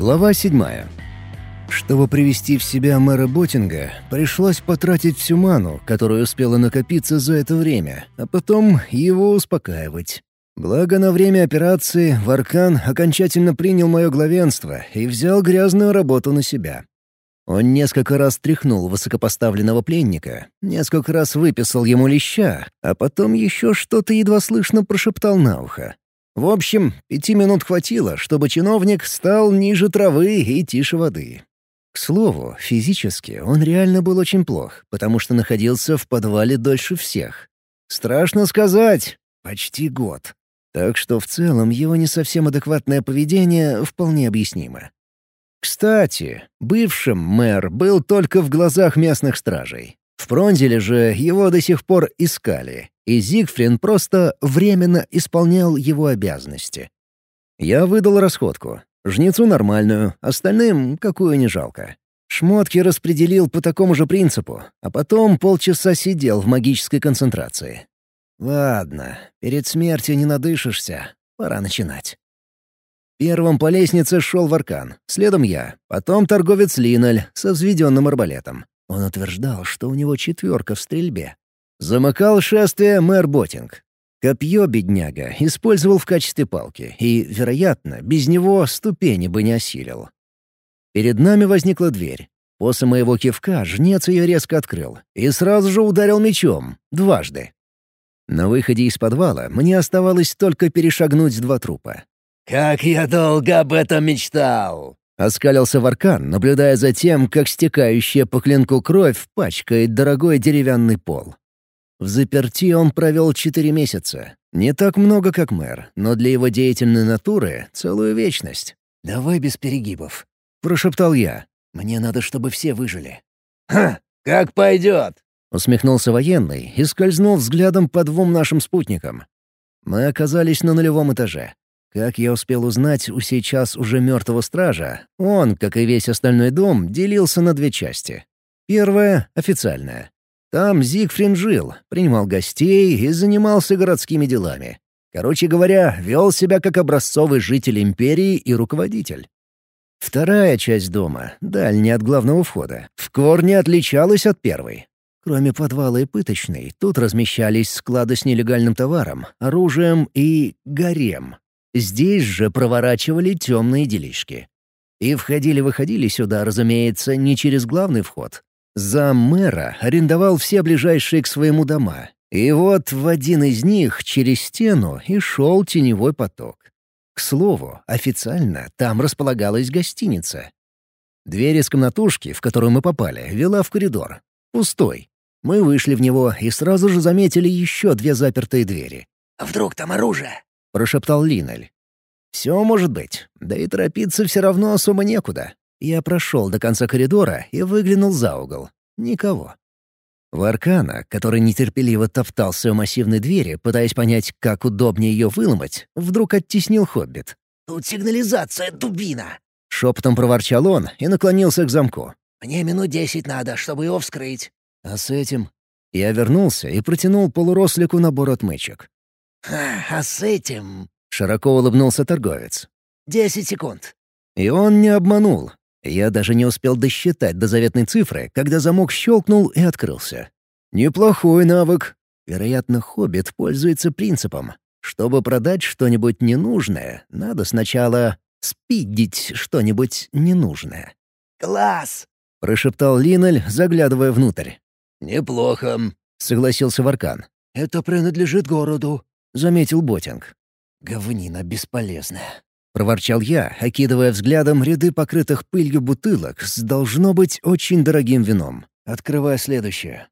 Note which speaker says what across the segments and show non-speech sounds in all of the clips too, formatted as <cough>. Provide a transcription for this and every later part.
Speaker 1: Глава седьмая. Чтобы привести в себя мэра Боттинга, пришлось потратить всю ману, которая успела накопиться за это время, а потом его успокаивать. Благо, на время операции Варкан окончательно принял мое главенство и взял грязную работу на себя. Он несколько раз тряхнул высокопоставленного пленника, несколько раз выписал ему леща, а потом еще что-то едва слышно прошептал на ухо. В общем, пяти минут хватило, чтобы чиновник стал ниже травы и тише воды. К слову, физически он реально был очень плох, потому что находился в подвале дольше всех. Страшно сказать, почти год. Так что в целом его не совсем адекватное поведение вполне объяснимо. Кстати, бывшим мэр был только в глазах местных стражей. В Пронзеле же его до сих пор искали, и Зигфрин просто временно исполнял его обязанности. Я выдал расходку. Жнецу нормальную, остальным какую не жалко. Шмотки распределил по такому же принципу, а потом полчаса сидел в магической концентрации. Ладно, перед смертью не надышишься, пора начинать. Первым по лестнице шел Варкан, следом я, потом торговец Линаль со взведенным арбалетом. Он утверждал, что у него четверка в стрельбе. Замыкал шествие мэр Ботинг. Копье бедняга использовал в качестве палки, и, вероятно, без него ступени бы не осилил. Перед нами возникла дверь. После моего кивка жнец ее резко открыл и сразу же ударил мечом, дважды. На выходе из подвала мне оставалось только перешагнуть два трупа.
Speaker 2: «Как я долго об этом мечтал!»
Speaker 1: — оскалился Варкан, наблюдая за тем, как стекающая по клинку кровь пачкает дорогой деревянный пол. В заперти он провел четыре месяца. Не так много, как мэр, но для его деятельной натуры — целую вечность.
Speaker 2: «Давай без перегибов», —
Speaker 1: прошептал я.
Speaker 2: «Мне надо, чтобы все выжили». «Ха! Как пойдет!»
Speaker 1: — усмехнулся военный и скользнул взглядом по двум нашим спутникам. Мы оказались на нулевом этаже. Как я успел узнать у сейчас уже мертвого стража, он, как и весь остальной дом, делился на две части. Первая — официальная. Там Зигфрин жил, принимал гостей и занимался городскими делами. Короче говоря, вел себя как образцовый житель империи и руководитель. Вторая часть дома, дальняя от главного входа, в корне отличалась от первой. Кроме подвала и пыточной, тут размещались склады с нелегальным товаром, оружием и гарем. Здесь же проворачивали темные делишки. И входили-выходили сюда, разумеется, не через главный вход, Зам мэра арендовал все ближайшие к своему дома. И вот в один из них через стену и шел теневой поток. К слову, официально там располагалась гостиница. Дверь из комнатушки, в которую мы попали, вела в коридор. Пустой. Мы вышли в него и сразу же заметили еще две запертые двери.
Speaker 2: «А вдруг там оружие?»
Speaker 1: — прошептал Линель. «Все может быть. Да и торопиться все равно особо некуда. Я прошел до конца коридора и выглянул за угол. Никого. Варкана, который нетерпеливо топтался у массивной двери, пытаясь понять, как удобнее ее выломать, вдруг оттеснил хоббит.
Speaker 2: «Тут сигнализация, дубина!»
Speaker 1: Шепотом проворчал он и наклонился к замку.
Speaker 2: «Мне минут десять надо, чтобы его вскрыть».
Speaker 1: «А с этим?» Я вернулся и протянул полурослику набор отмычек.
Speaker 2: «А, а с этим...»
Speaker 1: — широко улыбнулся торговец.
Speaker 2: «Десять секунд».
Speaker 1: И он не обманул. Я даже не успел досчитать до заветной цифры, когда замок щелкнул и открылся. Неплохой навык. Вероятно, хоббит пользуется принципом. Чтобы продать что-нибудь ненужное, надо сначала спидить что-нибудь ненужное.
Speaker 2: «Класс!»
Speaker 1: — прошептал Линаль, заглядывая внутрь.
Speaker 2: «Неплохо», —
Speaker 1: согласился Варкан.
Speaker 2: «Это принадлежит городу», —
Speaker 1: заметил Ботинг.
Speaker 2: «Говнина бесполезная», —
Speaker 1: проворчал я, окидывая взглядом ряды покрытых пылью бутылок с, должно быть, очень дорогим вином. Открывая следующее.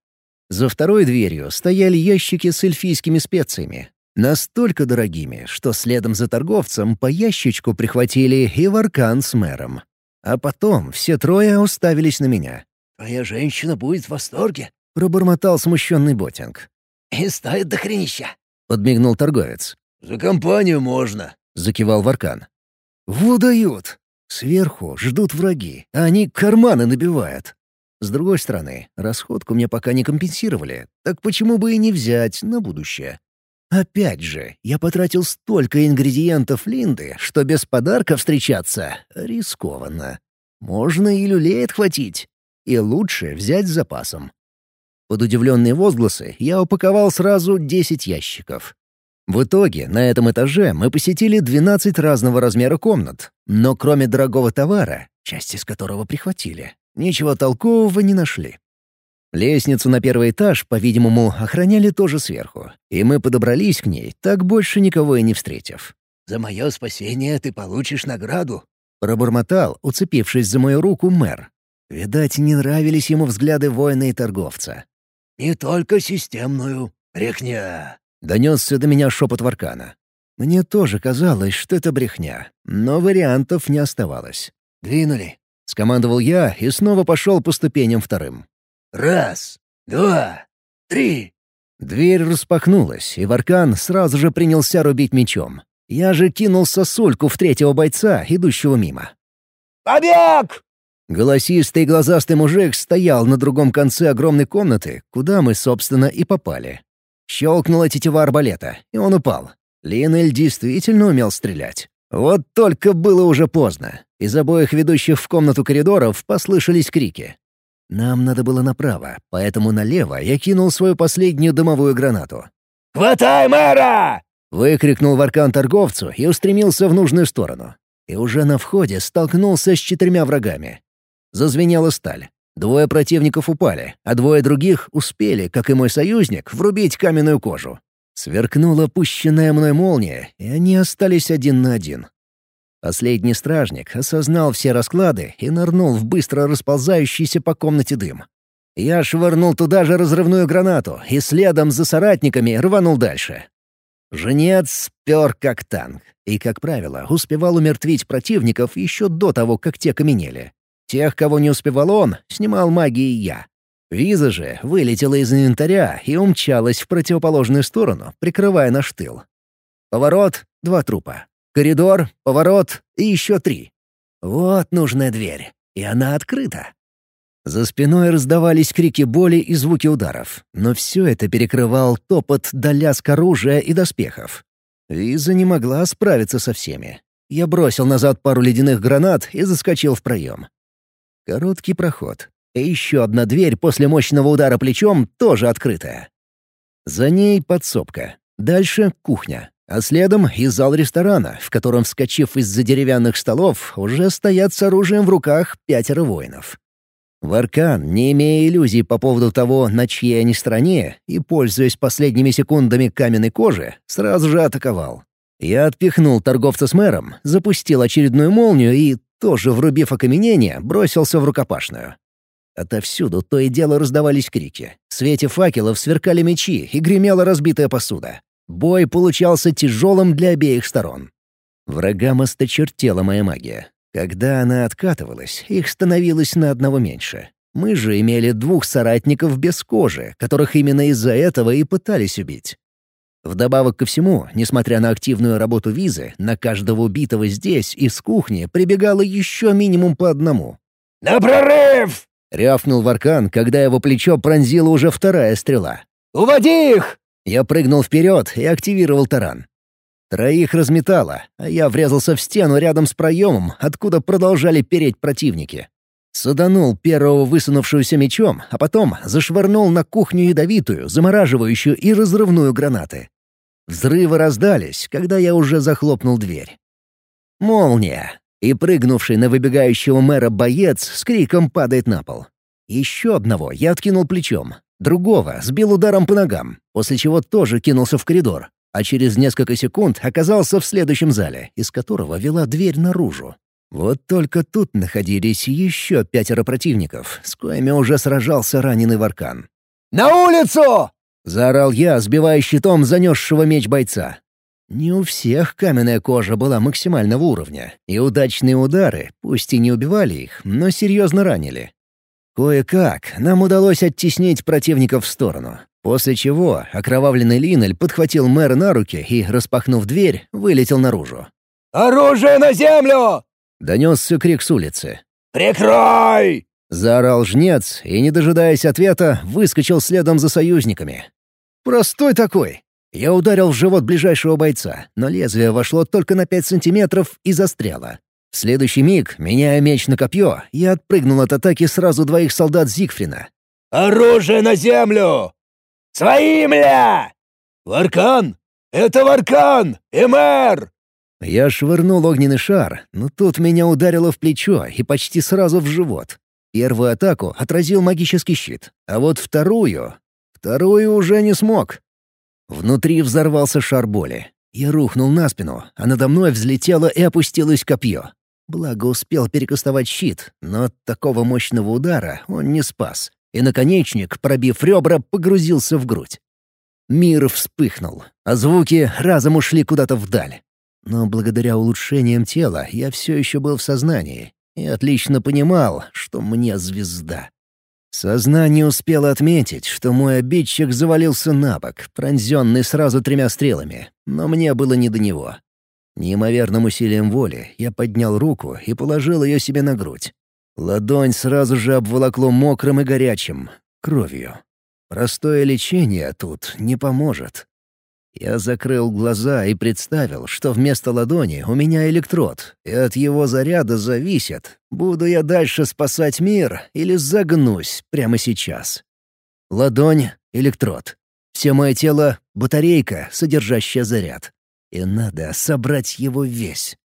Speaker 1: За второй дверью стояли ящики с эльфийскими специями. Настолько дорогими, что следом за торговцем по ящичку прихватили и варкан с мэром. А потом все трое уставились на меня.
Speaker 2: «Твоя женщина будет в восторге», —
Speaker 1: пробормотал смущенный Ботинг.
Speaker 2: «И стоит до хренища», —
Speaker 1: подмигнул торговец.
Speaker 2: «За компанию можно», —
Speaker 1: закивал Варкан. «Выдают! Сверху ждут враги, а они карманы набивают. С другой стороны, расходку мне пока не компенсировали, так почему бы и не взять на будущее? Опять же, я потратил столько ингредиентов Линды, что без подарка встречаться рискованно. Можно и люлей отхватить. И лучше взять с запасом. Под удивленные возгласы я упаковал сразу 10 ящиков. В итоге на этом этаже мы посетили 12 разного размера комнат, но кроме дорогого товара, часть из которого прихватили, ничего толкового не нашли. Лестницу на первый этаж, по-видимому, охраняли тоже сверху, и мы подобрались к ней, так больше никого и не встретив.
Speaker 2: «За мое спасение ты получишь награду», —
Speaker 1: пробормотал, уцепившись за мою руку мэр. Видать, не нравились ему взгляды воина и торговца.
Speaker 2: «Не только системную. Брехня!»
Speaker 1: — донесся до меня шепот Варкана. Мне тоже казалось, что это брехня, но вариантов не оставалось.
Speaker 2: «Двинули», —
Speaker 1: скомандовал я и снова пошел по ступеням вторым.
Speaker 2: Раз, два, три!»
Speaker 1: Дверь распахнулась, и Варкан сразу же принялся рубить мечом. Я же кинул сосульку в третьего бойца, идущего мимо.
Speaker 2: «Побег!»
Speaker 1: Голосистый глазастый мужик стоял на другом конце огромной комнаты, куда мы, собственно, и попали. Щелкнула тетива арбалета, и он упал. Линель действительно умел стрелять. Вот только было уже поздно. Из обоих ведущих в комнату коридоров послышались крики. Нам надо было направо, поэтому налево я кинул свою последнюю дымовую гранату.
Speaker 2: «Хватай мэра!»
Speaker 1: — выкрикнул Варкан торговцу и устремился в нужную сторону. И уже на входе столкнулся с четырьмя врагами. Зазвенела сталь. Двое противников упали, а двое других успели, как и мой союзник, врубить каменную кожу. Сверкнула пущенная мной молния, и они остались один на один. Последний стражник осознал все расклады и нырнул в быстро расползающийся по комнате дым. Я швырнул туда же разрывную гранату и следом за соратниками рванул дальше. Женец спер как танк и, как правило, успевал умертвить противников еще до того, как те каменели. Тех, кого не успевал он, снимал магией я. Виза же вылетела из инвентаря и умчалась в противоположную сторону, прикрывая наш тыл. Поворот — два трупа. Коридор, поворот и еще три. Вот нужная дверь, и она открыта. За спиной раздавались крики боли и звуки ударов, но все это перекрывал топот до лязг оружия и доспехов. Виза не могла справиться со всеми. Я бросил назад пару ледяных гранат и заскочил в проем. Короткий проход. И еще одна дверь после мощного удара плечом тоже открытая. За ней подсобка. Дальше — кухня. А следом и зал ресторана, в котором, вскочив из-за деревянных столов, уже стоят с оружием в руках пятеро воинов. Варкан, не имея иллюзий по поводу того, на чьей они стороне, и пользуясь последними секундами каменной кожи, сразу же атаковал. Я отпихнул торговца с мэром, запустил очередную молнию и, тоже врубив окаменение, бросился в рукопашную. Отовсюду то и дело раздавались крики. В свете факелов сверкали мечи и гремела разбитая посуда. Бой получался тяжелым для обеих сторон. Врагам осточертела моя магия. Когда она откатывалась, их становилось на одного меньше. Мы же имели двух соратников без кожи, которых именно из-за этого и пытались убить. Вдобавок ко всему, несмотря на активную работу визы, на каждого убитого здесь и с кухни прибегало еще минимум по одному.
Speaker 2: «На прорыв!»
Speaker 1: — рявкнул Варкан, когда его плечо пронзила уже вторая стрела.
Speaker 2: «Уводи их!»
Speaker 1: Я прыгнул вперед и активировал таран. Троих разметало, а я врезался в стену рядом с проемом, откуда продолжали переть противники. Саданул первого высунувшегося мечом, а потом зашвырнул на кухню ядовитую, замораживающую и разрывную гранаты. Взрывы раздались, когда я уже захлопнул дверь. Молния! И прыгнувший на выбегающего мэра боец с криком падает на пол. Еще одного я откинул плечом, Другого сбил ударом по ногам, после чего тоже кинулся в коридор, а через несколько секунд оказался в следующем зале, из которого вела дверь наружу. Вот только тут находились еще пятеро противников, с коими уже сражался раненый Варкан.
Speaker 2: «На улицу!»
Speaker 1: — заорал я, сбивая щитом занесшего меч бойца. Не у всех каменная кожа была максимального уровня, и удачные удары, пусть и не убивали их, но серьезно ранили. Кое-как нам удалось оттеснить противников в сторону, после чего окровавленный Линель подхватил мэра на руки и, распахнув дверь, вылетел наружу.
Speaker 2: «Оружие на землю!»
Speaker 1: — донесся крик с улицы.
Speaker 2: «Прикрой!»
Speaker 1: — заорал жнец и, не дожидаясь ответа, выскочил следом за союзниками. «Простой такой!» Я ударил в живот ближайшего бойца, но лезвие вошло только на пять сантиметров и застряло. В следующий миг, меняя меч на копье, я отпрыгнул от атаки сразу двоих солдат Зигфрина.
Speaker 2: «Оружие на землю! Своим ля! Варкан! Это Варкан! МР!»
Speaker 1: Я швырнул огненный шар, но тут меня ударило в плечо и почти сразу в живот. Первую атаку отразил магический щит, а вот вторую... Вторую уже не смог. Внутри взорвался шар боли. Я рухнул на спину, а надо мной взлетело и опустилось копье. Благо успел перекастовать щит, но от такого мощного удара он не спас, и наконечник, пробив ребра, погрузился в грудь. Мир вспыхнул, а звуки разом ушли куда-то вдаль. Но благодаря улучшениям тела я все еще был в сознании и отлично понимал, что мне звезда. Сознание успело отметить, что мой обидчик завалился на бок, пронзенный сразу тремя стрелами, но мне было не до него. Неимоверным усилием воли я поднял руку и положил ее себе на грудь. Ладонь сразу же обволокло мокрым и горячим, кровью. Простое лечение тут не поможет. Я закрыл глаза и представил, что вместо ладони у меня электрод, и от его заряда зависит, буду я дальше спасать мир или загнусь прямо сейчас. Ладонь — электрод. Все мое тело — батарейка, содержащая заряд. И надо собрать его весь.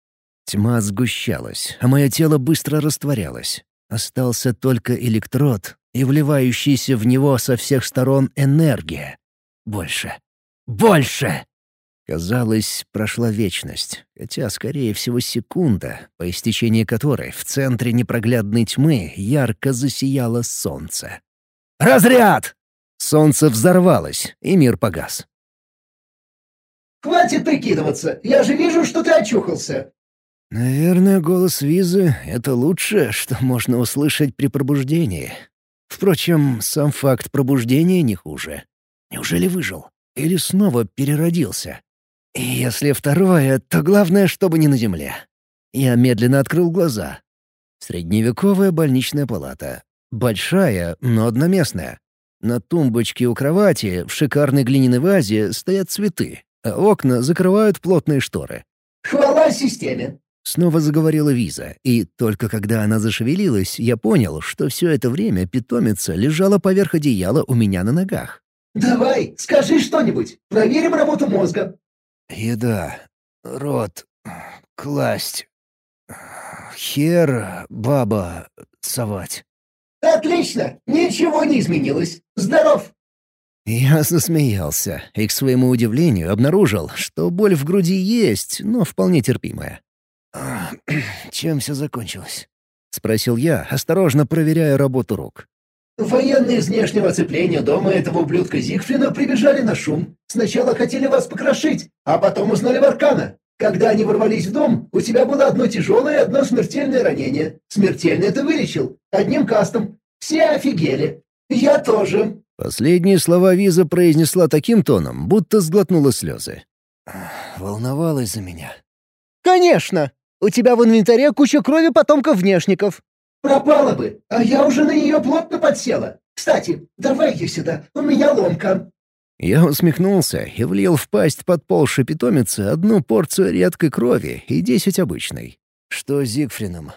Speaker 1: Тьма сгущалась, а мое тело быстро растворялось. Остался только электрод и вливающаяся в него со всех сторон энергия. Больше. Больше!» Казалось, прошла вечность, хотя, скорее всего, секунда, по истечении которой в центре непроглядной тьмы ярко засияло солнце. «Разряд!» Солнце взорвалось, и мир погас.
Speaker 3: «Хватит прикидываться! Я же вижу, что ты очухался!»
Speaker 1: Наверное, голос Визы — это лучшее, что можно услышать при пробуждении. Впрочем, сам факт пробуждения не хуже. Неужели выжил? Или снова переродился? Если второе, то главное, чтобы не на земле. Я медленно открыл глаза. Средневековая больничная палата. Большая, но одноместная. На тумбочке у кровати в шикарной глиняной вазе стоят цветы, а окна закрывают плотные шторы.
Speaker 3: «Хвала системе!»
Speaker 1: Снова заговорила Виза, и только когда она зашевелилась, я понял, что все это время питомица лежала поверх одеяла у меня на ногах.
Speaker 3: «Давай, скажи что-нибудь. Проверим работу мозга».
Speaker 1: «Еда. Рот. Класть. Хер, баба, совать».
Speaker 3: «Отлично! Ничего не изменилось. Здоров!»
Speaker 1: Я засмеялся и, к своему удивлению, обнаружил, что боль в груди есть, но вполне терпимая. <clears throat> «Чем все закончилось?» — спросил я, осторожно проверяя работу рук.
Speaker 3: Военные из внешнего оцепления дома этого ублюдка Зигфрина прибежали на шум. Сначала хотели вас покрошить, а потом узнали Варкана. Когда они ворвались в дом, у тебя было одно тяжелое и одно смертельное ранение. Смертельное ты вылечил. Одним кастом. Все офигели. Я тоже».
Speaker 1: Последние слова Виза произнесла таким тоном, будто сглотнула слезы. «Волновалась за меня».
Speaker 4: «Конечно! У тебя в инвентаре куча крови потомков внешников.
Speaker 3: «Пропала бы, а я уже на нее плотно подсела. Кстати, давай ее сюда, у меня ломка».
Speaker 1: Я усмехнулся и влил в пасть подползшей питомицы одну порцию редкой крови и десять обычной. Что с Зигфрином?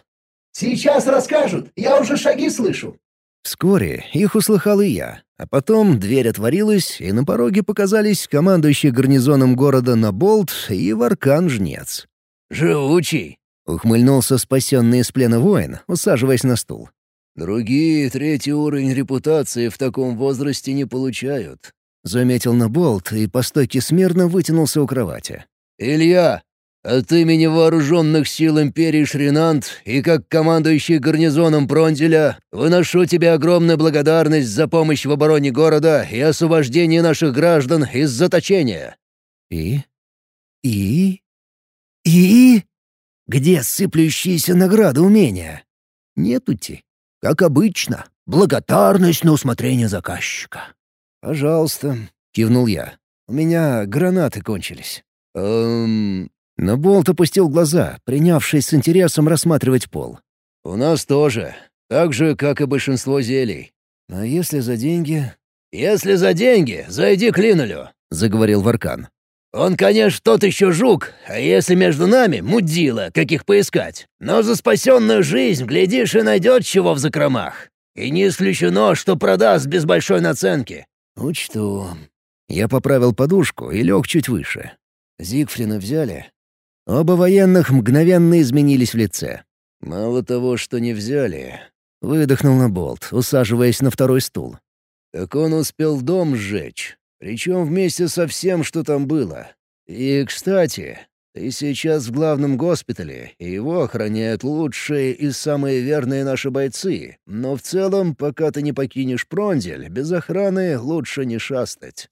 Speaker 3: «Сейчас расскажут, я уже шаги слышу».
Speaker 1: Вскоре их услыхал и я, а потом дверь отворилась, и на пороге показались командующий гарнизоном города Наболт и Варкан-жнец. «Живучий!» Ухмыльнулся спасенный из плена воин, усаживаясь на стул. «Другие третий уровень репутации в таком возрасте не получают», — заметил Наболт и по стойке смирно вытянулся у кровати. «Илья, от имени вооруженных сил Империи Шринант и как командующий гарнизоном Пронделя выношу тебе огромную благодарность за помощь в обороне города и освобождении наших граждан из заточения». «И? И? И?» Где сыплющиеся награды умения? Нетути. Как обычно, благодарность на усмотрение заказчика. «Пожалуйста», — кивнул я. «У меня гранаты кончились». «Эм...» Но Болт опустил глаза, принявшись с интересом рассматривать пол. «У нас тоже. Так же, как и большинство зелий. А если за деньги?» «Если за деньги, зайди к Линулю. — заговорил Варкан.
Speaker 2: «Он, конечно, тот еще жук, а если между нами — мудила, каких поискать. Но за спасенную жизнь, глядишь, и найдет чего в закромах. И не исключено, что продаст без большой наценки».
Speaker 1: «Учту». Я поправил подушку и лег чуть выше. Зигфрина взяли. Оба военных мгновенно изменились в лице. Мало того, что не взяли. Выдохнул на болт, усаживаясь на второй стул. Так он успел дом сжечь. Причем вместе со всем, что там было. И, кстати, ты сейчас в главном госпитале, и его охраняют лучшие и самые верные наши бойцы. Но в целом, пока ты не покинешь Пронзель, без охраны лучше не шастать.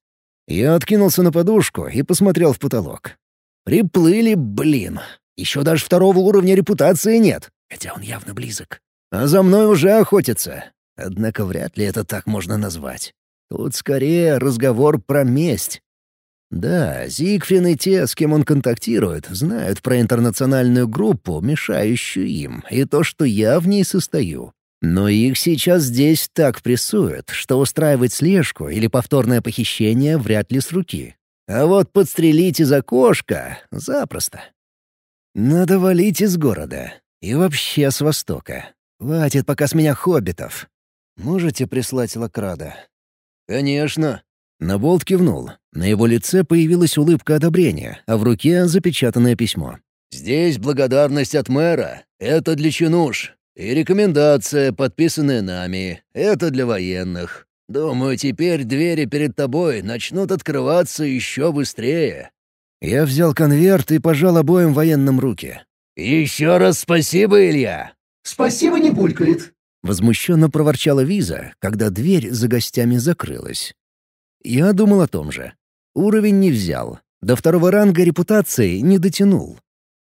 Speaker 1: Я откинулся на подушку и посмотрел в потолок. Приплыли, блин. Еще даже второго уровня репутации нет, хотя он явно близок. А за мной уже охотятся. Однако вряд ли это так можно назвать. Тут скорее разговор про месть. Да, Зигфрин и те, с кем он контактирует, знают про интернациональную группу, мешающую им, и то, что я в ней состою. Но их сейчас здесь так прессуют, что устраивать слежку или повторное похищение вряд ли с руки. А вот подстрелить из окошка — запросто. Надо валить из города. И вообще с востока. Хватит пока с меня хоббитов. Можете прислать Лакрада?» «Конечно». Наболт кивнул. На его лице появилась улыбка одобрения, а в руке запечатанное письмо. «Здесь благодарность от мэра. Это для чинуш. И рекомендация, подписанная нами. Это для военных. Думаю, теперь двери перед тобой начнут открываться еще быстрее». Я взял конверт и пожал обоим военным руки.
Speaker 2: «Еще раз спасибо, Илья!»
Speaker 3: «Спасибо не булькает»,
Speaker 1: Возмущенно проворчала Виза, когда дверь за гостями закрылась. Я думал о том же. Уровень не взял. До второго ранга репутации не дотянул.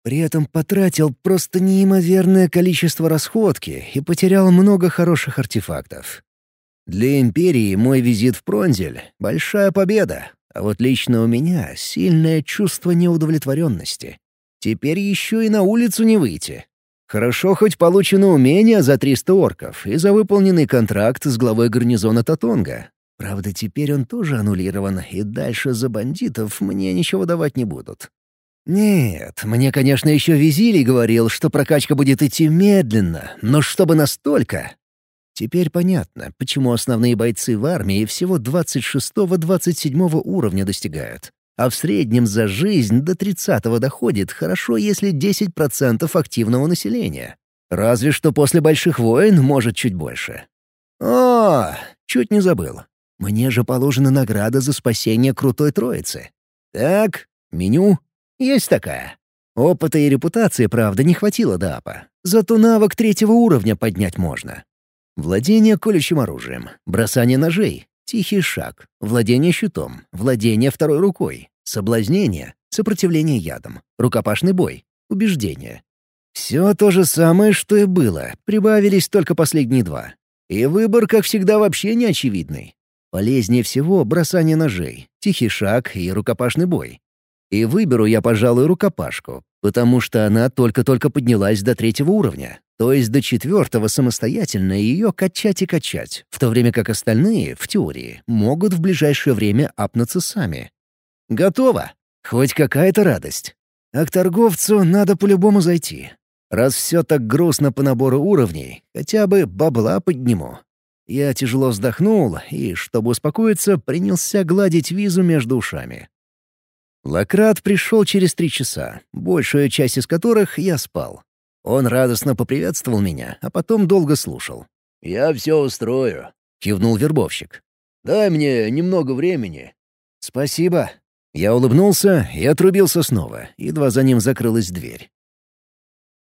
Speaker 1: При этом потратил просто неимоверное количество расходки и потерял много хороших артефактов. Для Империи мой визит в Пронзель — большая победа, а вот лично у меня сильное чувство неудовлетворенности. Теперь еще и на улицу не выйти. Хорошо хоть получено умение за 300 орков и за выполненный контракт с главой гарнизона Татонга. Правда, теперь он тоже аннулирован, и дальше за бандитов мне ничего давать не будут. Нет, мне, конечно, еще Визилий говорил, что прокачка будет идти медленно, но чтобы настолько... Теперь понятно, почему основные бойцы в армии всего 26-27 уровня достигают а в среднем за жизнь до 30-го доходит хорошо, если 10% активного населения. Разве что после больших войн может чуть больше. О, чуть не забыл. Мне же положена награда за спасение крутой троицы. Так, меню. Есть такая. Опыта и репутации, правда, не хватило до апа. Зато навык третьего уровня поднять можно. Владение колющим оружием, бросание ножей, Тихий шаг, владение щитом, владение второй рукой, соблазнение, сопротивление ядом, рукопашный бой, убеждение. Все то же самое, что и было, прибавились только последние два. И выбор, как всегда, вообще не очевидный. Полезнее всего бросание ножей, тихий шаг и рукопашный бой. И выберу я, пожалуй, рукопашку, потому что она только-только поднялась до третьего уровня, то есть до четвертого самостоятельно ее качать и качать, в то время как остальные, в теории, могут в ближайшее время апнуться сами. Готово. Хоть какая-то радость. А к торговцу надо по-любому зайти. Раз все так грустно по набору уровней, хотя бы бабла подниму. Я тяжело вздохнул и, чтобы успокоиться, принялся гладить визу между ушами. Лакрат пришел через три часа, большую часть из которых я спал. Он радостно поприветствовал меня, а потом долго слушал.
Speaker 2: «Я все устрою», —
Speaker 1: кивнул вербовщик.
Speaker 2: «Дай мне немного времени».
Speaker 1: «Спасибо». Я улыбнулся и отрубился снова, едва за ним закрылась дверь.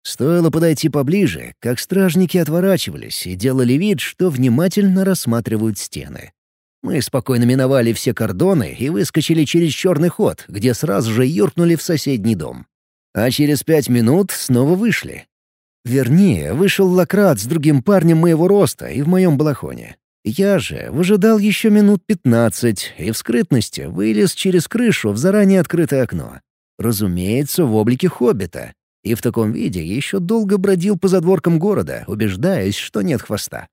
Speaker 1: Стоило подойти поближе, как стражники отворачивались и делали вид, что внимательно рассматривают стены. Мы спокойно миновали все кордоны и выскочили через черный ход, где сразу же юркнули в соседний дом. А через пять минут снова вышли. Вернее, вышел Лакрат с другим парнем моего роста и в моем балахоне. Я же выжидал еще минут пятнадцать и в скрытности вылез через крышу в заранее открытое окно. Разумеется, в облике хоббита. И в таком виде еще долго бродил по задворкам города, убеждаясь, что нет хвоста.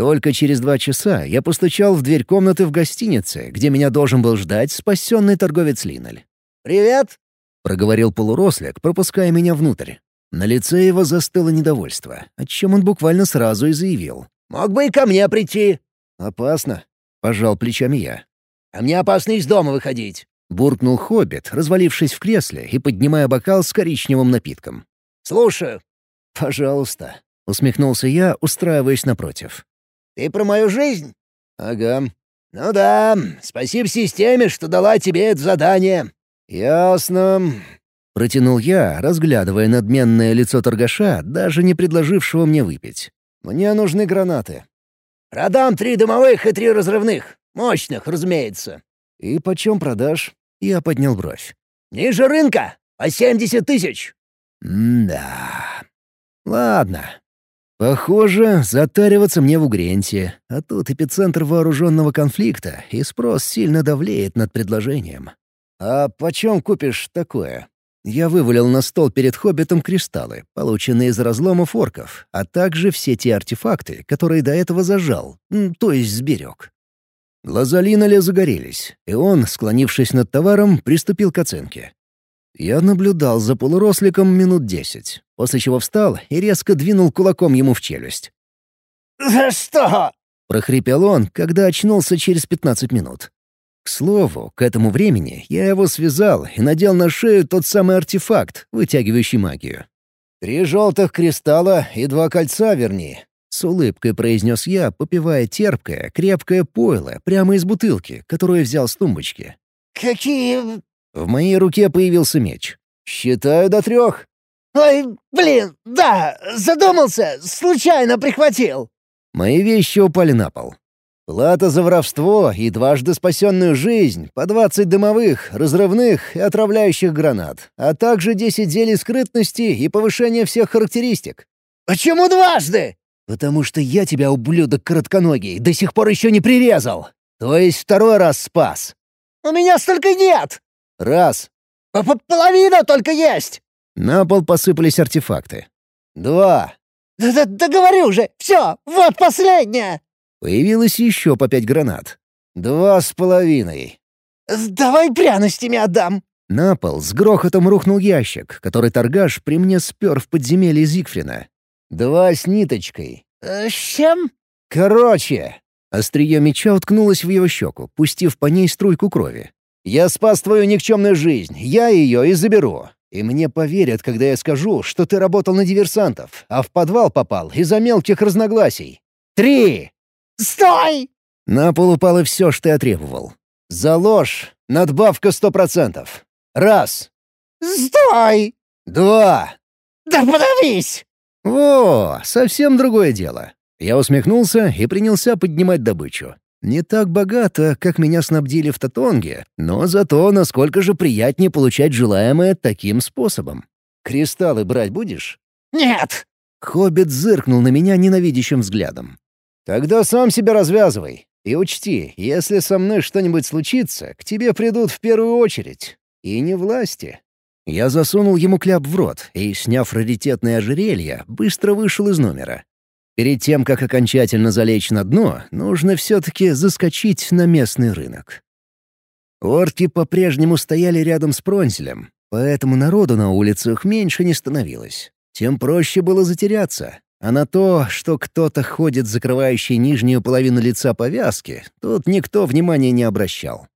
Speaker 1: Только через два часа я постучал в дверь комнаты в гостинице, где меня должен был ждать спасенный торговец Линаль.
Speaker 4: «Привет!»
Speaker 1: — проговорил полурослик, пропуская меня внутрь. На лице его застыло недовольство, о чем он буквально сразу и заявил.
Speaker 2: «Мог бы и ко мне прийти».
Speaker 1: «Опасно», — пожал плечами я.
Speaker 2: «А мне опасно из дома выходить», —
Speaker 1: буркнул хоббит, развалившись в кресле и поднимая бокал с коричневым напитком.
Speaker 2: «Слушаю».
Speaker 1: «Пожалуйста», — усмехнулся я, устраиваясь напротив.
Speaker 2: «Ты про мою жизнь?»
Speaker 1: «Ага».
Speaker 2: «Ну да, спасибо системе, что дала тебе это задание».
Speaker 1: «Ясно», — протянул я, разглядывая надменное лицо торгаша, даже не предложившего мне выпить. «Мне нужны гранаты».
Speaker 2: «Продам три дымовых и три разрывных. Мощных, разумеется».
Speaker 1: «И почем продашь?» Я поднял бровь.
Speaker 2: «Ниже рынка. По семьдесят тысяч».
Speaker 1: «М-да. Ладно, Похоже, затариваться мне в Угренте, а тут эпицентр вооруженного конфликта, и спрос сильно давлеет над предложением. «А почем купишь такое?» Я вывалил на стол перед хоббитом кристаллы, полученные из разломов орков, а также все те артефакты, которые до этого зажал, то есть сберег. Глаза Линаля загорелись, и он, склонившись над товаром, приступил к оценке. Я наблюдал за полуросликом минут десять, после чего встал и резко двинул кулаком ему в челюсть.
Speaker 2: «За что?»
Speaker 1: — прохрипел он, когда очнулся через пятнадцать минут. К слову, к этому времени я его связал и надел на шею тот самый артефакт, вытягивающий магию. «Три желтых кристалла и два кольца верни», — с улыбкой произнес я, попивая терпкое, крепкое пойло прямо из бутылки, которую взял с тумбочки.
Speaker 2: «Какие...»
Speaker 1: В моей руке появился меч. «Считаю до трех».
Speaker 2: «Ой, блин, да, задумался, случайно прихватил».
Speaker 1: Мои вещи упали на пол. Плата за воровство и дважды спасенную жизнь, по двадцать дымовых, разрывных и отравляющих гранат, а также десять зелий скрытности и повышение всех характеристик.
Speaker 2: «Почему дважды?»
Speaker 1: «Потому что я тебя, ублюдок коротконогий, до сих пор еще не прирезал. То есть второй раз спас».
Speaker 2: «У меня столько нет!»
Speaker 1: «Раз».
Speaker 2: П -п «Половина только есть!»
Speaker 1: На пол посыпались артефакты. «Два».
Speaker 2: «Да, да, говорю же! Все, вот последняя!»
Speaker 1: Появилось еще по пять гранат. «Два с половиной».
Speaker 2: «Давай пряностями отдам!»
Speaker 1: На пол с грохотом рухнул ящик, который торгаш при мне спер в подземелье Зигфрина. «Два с ниточкой».
Speaker 2: Э, «С чем?»
Speaker 1: «Короче!» Острие меча уткнулось в его щеку, пустив по ней струйку крови. «Я спас твою никчемную жизнь, я ее и заберу. И мне поверят, когда я скажу, что ты работал на диверсантов, а в подвал попал из-за мелких разногласий. Три!»
Speaker 2: «Стой!»
Speaker 1: На пол упало все, что я требовал. За ложь надбавка сто процентов. Раз.
Speaker 2: «Стой!»
Speaker 1: Два.
Speaker 2: «Да подавись!»
Speaker 1: Во, совсем другое дело. Я усмехнулся и принялся поднимать добычу. Не так богато, как меня снабдили в Татонге, но зато насколько же приятнее получать желаемое таким способом. «Кристаллы брать будешь?»
Speaker 2: «Нет!»
Speaker 1: Хоббит зыркнул на меня ненавидящим взглядом. «Тогда сам себя развязывай. И учти, если со мной что-нибудь случится, к тебе придут в первую очередь. И не власти». Я засунул ему кляп в рот и, сняв раритетное ожерелье, быстро вышел из номера. Перед тем, как окончательно залечь на дно, нужно все-таки заскочить на местный рынок. Орки по-прежнему стояли рядом с Пронзелем, поэтому народу на улицах меньше не становилось. Тем проще было затеряться. А на то, что кто-то ходит, закрывающий нижнюю половину лица повязки, тут никто внимания не обращал.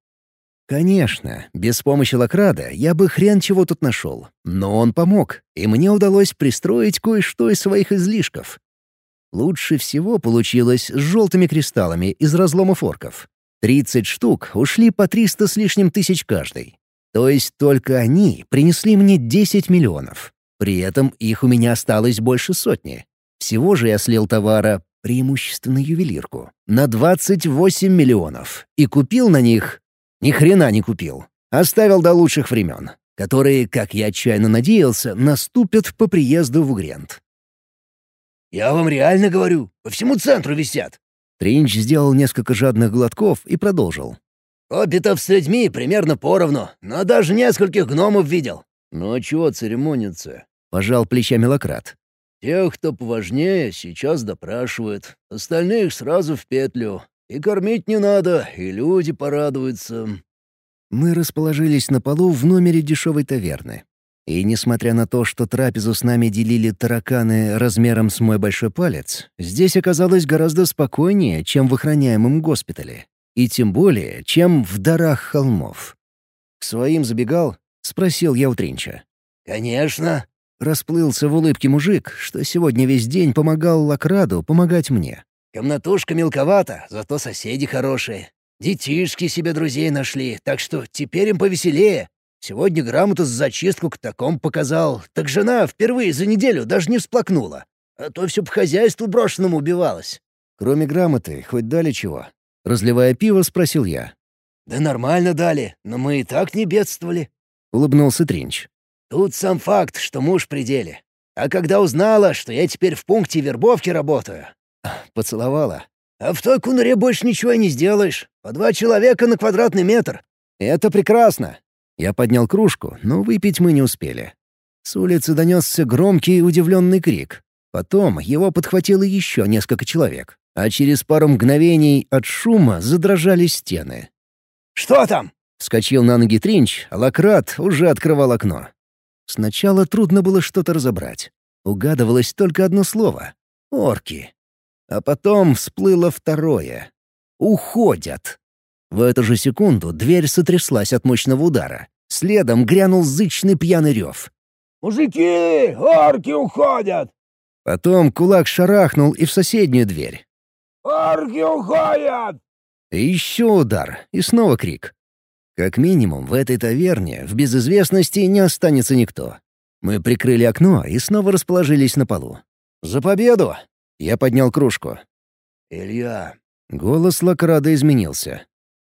Speaker 1: Конечно, без помощи Лакрада я бы хрен чего тут нашел, но он помог, и мне удалось пристроить кое-что из своих излишков. Лучше всего получилось с желтыми кристаллами из разломов орков. 30 штук ушли по 300 с лишним тысяч каждый. То есть только они принесли мне 10 миллионов. При этом их у меня осталось больше сотни. Всего же я слил товара, преимущественно ювелирку, на 28 миллионов. И купил на них... Ни хрена не купил. Оставил до лучших времен, которые, как я отчаянно надеялся, наступят по приезду в Угрент.
Speaker 2: «Я вам реально говорю, по всему центру висят».
Speaker 1: Тринч сделал несколько жадных глотков и продолжил.
Speaker 2: «Опитов с людьми примерно поровну, но даже нескольких гномов видел».
Speaker 1: «Ну а чего церемониться?» — пожал плечами Лократ.
Speaker 2: Тех, кто поважнее, сейчас допрашивают. Остальных сразу в петлю. И кормить не надо, и люди порадуются».
Speaker 1: Мы расположились на полу в номере дешевой таверны. И несмотря на то, что трапезу с нами делили тараканы размером с мой большой палец, здесь оказалось гораздо спокойнее, чем в охраняемом госпитале. И тем более, чем в дарах холмов. «К своим забегал?» — спросил я у Тринча.
Speaker 2: «Конечно».
Speaker 1: Расплылся в улыбке мужик, что сегодня весь день помогал Лакраду помогать мне.
Speaker 2: «Комнатушка мелковата, зато соседи хорошие. Детишки себе друзей нашли, так что теперь им повеселее. Сегодня грамоту за зачистку к такому показал, так жена впервые за неделю даже не всплакнула. А то все по хозяйству брошенному убивалось.
Speaker 1: Кроме грамоты, хоть дали чего? Разливая пиво, спросил я.
Speaker 2: «Да нормально дали, но мы и так не бедствовали», —
Speaker 1: улыбнулся Тринч.
Speaker 2: «Тут сам факт, что муж при деле. А когда узнала, что я теперь в пункте вербовки работаю...»
Speaker 1: Поцеловала.
Speaker 2: «А в той кунуре больше ничего не сделаешь. По два человека на квадратный метр».
Speaker 1: «Это прекрасно. Я поднял кружку, но выпить мы не успели. С улицы донесся громкий удивленный крик. Потом его подхватило еще несколько человек, а через пару мгновений от шума задрожали стены.
Speaker 2: «Что там?»
Speaker 1: — вскочил на ноги Тринч, а Лакрат уже открывал окно. Сначала трудно было что-то разобрать. Угадывалось только одно слово — «орки». А потом всплыло второе — «уходят». В эту же секунду дверь сотряслась от мощного удара. Следом грянул зычный пьяный рев.
Speaker 2: «Мужики! Орки уходят!»
Speaker 1: Потом кулак шарахнул и в соседнюю дверь.
Speaker 2: «Орки уходят!»
Speaker 1: И еще удар, и снова крик. Как минимум, в этой таверне в безызвестности не останется никто. Мы прикрыли окно и снова расположились на полу. «За победу!» Я поднял кружку.
Speaker 2: «Илья...»
Speaker 1: Голос Лакрада изменился.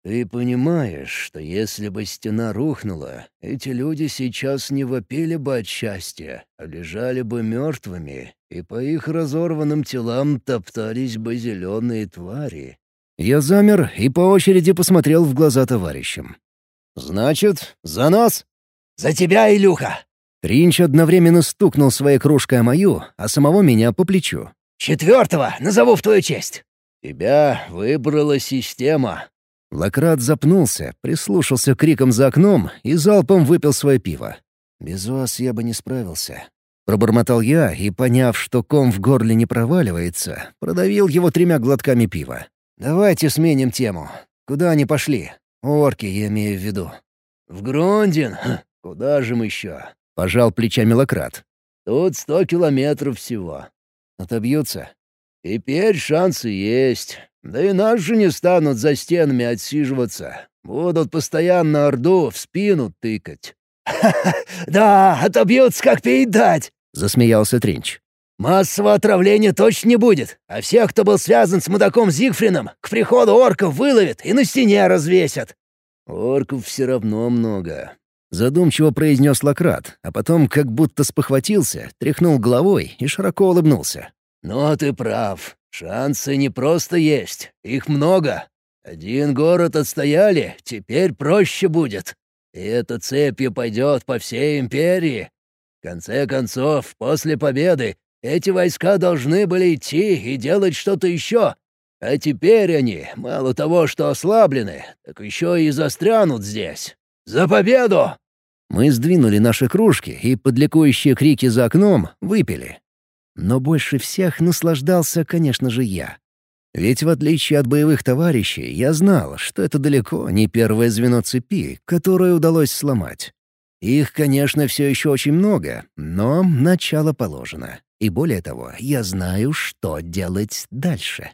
Speaker 2: «Ты понимаешь, что если бы стена рухнула, эти люди сейчас не вопили бы от счастья, а лежали бы мертвыми, и по их разорванным телам топтались бы зеленые твари?»
Speaker 1: Я замер и по очереди посмотрел в глаза товарищам. «Значит, за нас?»
Speaker 2: «За тебя, Илюха!»
Speaker 1: Ринч одновременно стукнул своей кружкой о мою, а самого меня по плечу.
Speaker 2: «Четвертого назову в твою честь!» «Тебя выбрала система»,
Speaker 1: Лакрат запнулся, прислушался к крикам за окном и залпом выпил свое пиво. «Без вас я бы не справился». Пробормотал я и, поняв, что ком в горле не проваливается, продавил его тремя глотками пива. «Давайте сменим тему. Куда они пошли? Орки, я имею в виду».
Speaker 2: «В Грондин? Куда же мы еще?»
Speaker 1: — пожал плечами Лакрат.
Speaker 2: «Тут сто километров всего».
Speaker 1: «Отобьются?»
Speaker 2: «Теперь шансы есть. Да и наши не станут за стенами отсиживаться. Будут постоянно Орду в спину тыкать. «Ха-ха, да, отобьются, как передать!» — засмеялся Тринч. «Массового отравления точно не будет, а всех, кто был связан с мудаком Зигфрином, к приходу орков выловят и на стене развесят».
Speaker 1: «Орков все равно много», — задумчиво произнес Лакрат, а потом как будто спохватился, тряхнул головой и широко улыбнулся.
Speaker 2: «Но ты прав. Шансы не просто есть, их много. Один город отстояли, теперь проще будет. И эта цепью пойдет по всей империи. В конце концов, после победы эти войска должны были идти и делать что-то еще. А теперь они, мало того, что ослаблены, так еще и застрянут здесь. За победу!»
Speaker 1: Мы сдвинули наши кружки и под крики за окном выпили. Но больше всех наслаждался, конечно же, я. Ведь в отличие от боевых товарищей, я знал, что это далеко не первое звено цепи, которое удалось сломать. Их, конечно, все еще очень много, но начало положено. И более того, я знаю, что делать дальше.